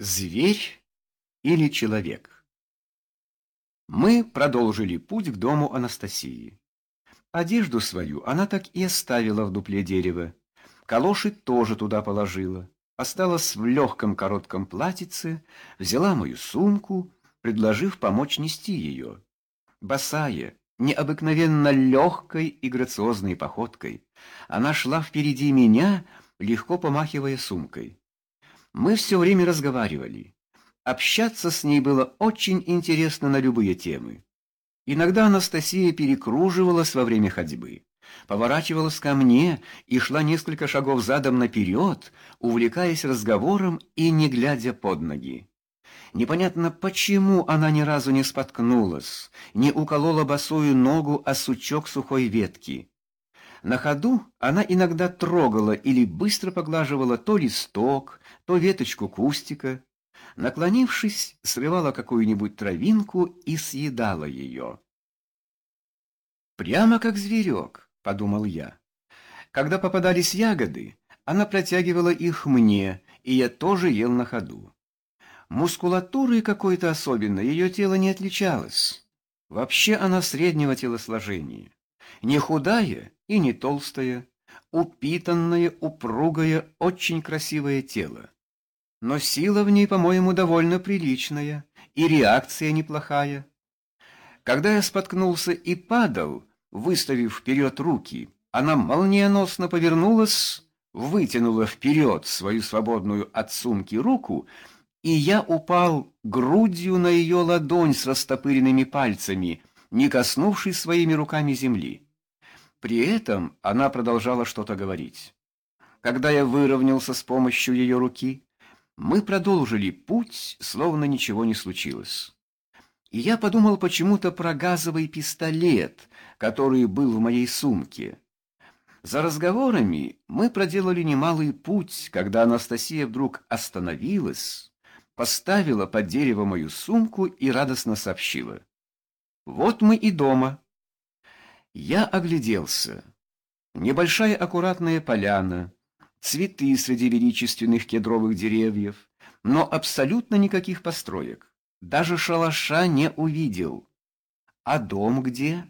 Зверь или человек? Мы продолжили путь к дому Анастасии. Одежду свою она так и оставила в дупле дерева. Калоши тоже туда положила. Осталась в легком коротком платьице, взяла мою сумку, предложив помочь нести ее. Босая, необыкновенно легкой и грациозной походкой, она шла впереди меня, легко помахивая сумкой. Мы все время разговаривали. Общаться с ней было очень интересно на любые темы. Иногда Анастасия перекруживалась во время ходьбы, поворачивалась ко мне и шла несколько шагов задом наперед, увлекаясь разговором и не глядя под ноги. Непонятно, почему она ни разу не споткнулась, не уколола босую ногу о сучок сухой ветки. На ходу она иногда трогала или быстро поглаживала то листок, то веточку кустика, наклонившись, срывала какую-нибудь травинку и съедала ее. «Прямо как зверек», — подумал я. Когда попадались ягоды, она протягивала их мне, и я тоже ел на ходу. Мускулатурой какой-то особенной ее тело не отличалось. Вообще она среднего телосложения. Не худая и не толстая, упитанное, упругое, очень красивое тело. Но сила в ней, по-моему, довольно приличная, и реакция неплохая. Когда я споткнулся и падал, выставив вперед руки, она молниеносно повернулась, вытянула вперед свою свободную от сумки руку, и я упал грудью на ее ладонь с растопыренными пальцами, не коснувшись своими руками земли. При этом она продолжала что-то говорить. Когда я выровнялся с помощью ее руки, мы продолжили путь, словно ничего не случилось. И я подумал почему-то про газовый пистолет, который был в моей сумке. За разговорами мы проделали немалый путь, когда Анастасия вдруг остановилась, поставила под дерево мою сумку и радостно сообщила. «Вот мы и дома». Я огляделся. Небольшая аккуратная поляна, цветы среди величественных кедровых деревьев, но абсолютно никаких построек. Даже шалаша не увидел. А дом где?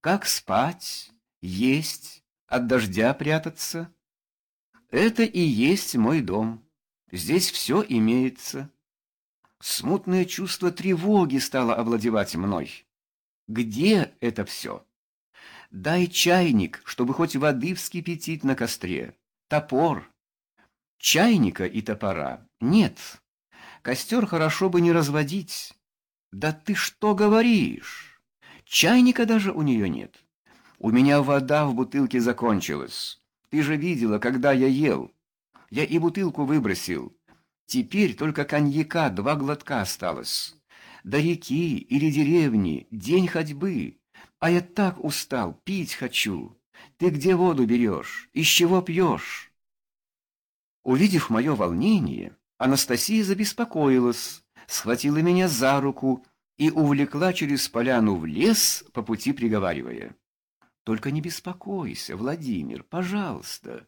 Как спать, есть, от дождя прятаться? Это и есть мой дом. Здесь все имеется. Смутное чувство тревоги стало овладевать мной. Где это все? Дай чайник, чтобы хоть воды вскипятить на костре. Топор. Чайника и топора нет. Костер хорошо бы не разводить. Да ты что говоришь? Чайника даже у нее нет. У меня вода в бутылке закончилась. Ты же видела, когда я ел. Я и бутылку выбросил. Теперь только коньяка два глотка осталось. До реки или деревни день ходьбы. А я так устал, пить хочу. Ты где воду берешь? Из чего пьешь?» Увидев мое волнение, Анастасия забеспокоилась, схватила меня за руку и увлекла через поляну в лес, по пути приговаривая. «Только не беспокойся, Владимир, пожалуйста,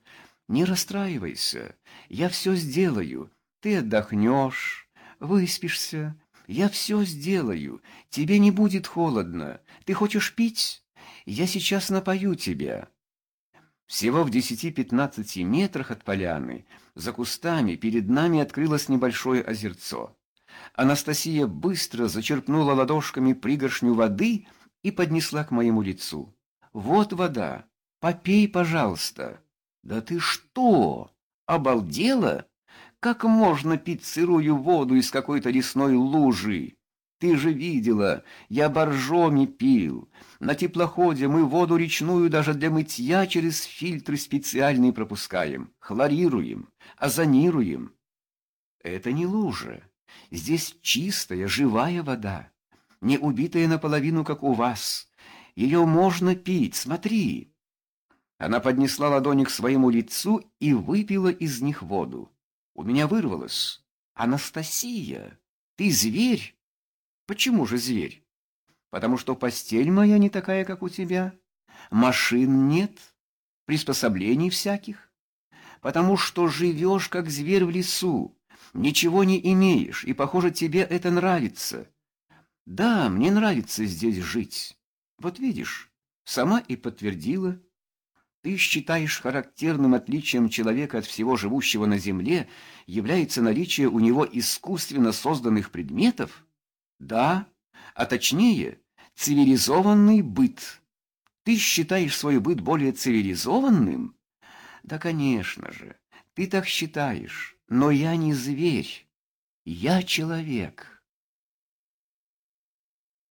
не расстраивайся, я все сделаю, ты отдохнешь, выспишься, я все сделаю, тебе не будет холодно. Ты хочешь пить? Я сейчас напою тебя». Всего в десяти-пятнадцати метрах от поляны, за кустами, перед нами открылось небольшое озерцо. Анастасия быстро зачерпнула ладошками пригоршню воды и поднесла к моему лицу. «Вот вода, попей, пожалуйста». «Да ты что, обалдела?» Как можно пить сырую воду из какой-то лесной лужи? Ты же видела, я боржоми пил. На теплоходе мы воду речную даже для мытья через фильтры специальные пропускаем, хлорируем, озонируем. Это не лужа. Здесь чистая, живая вода, не убитая наполовину, как у вас. Ее можно пить, смотри. Она поднесла ладони к своему лицу и выпила из них воду. У меня вырвалось. «Анастасия, ты зверь?» «Почему же зверь?» «Потому что постель моя не такая, как у тебя. Машин нет, приспособлений всяких. Потому что живешь, как зверь в лесу, ничего не имеешь, и, похоже, тебе это нравится. Да, мне нравится здесь жить. Вот видишь, сама и подтвердила. Ты считаешь характерным отличием человека от всего живущего на земле является наличие у него искусственно созданных предметов? Да, а точнее, цивилизованный быт. Ты считаешь свой быт более цивилизованным? Да, конечно же, ты так считаешь, но я не зверь, я человек».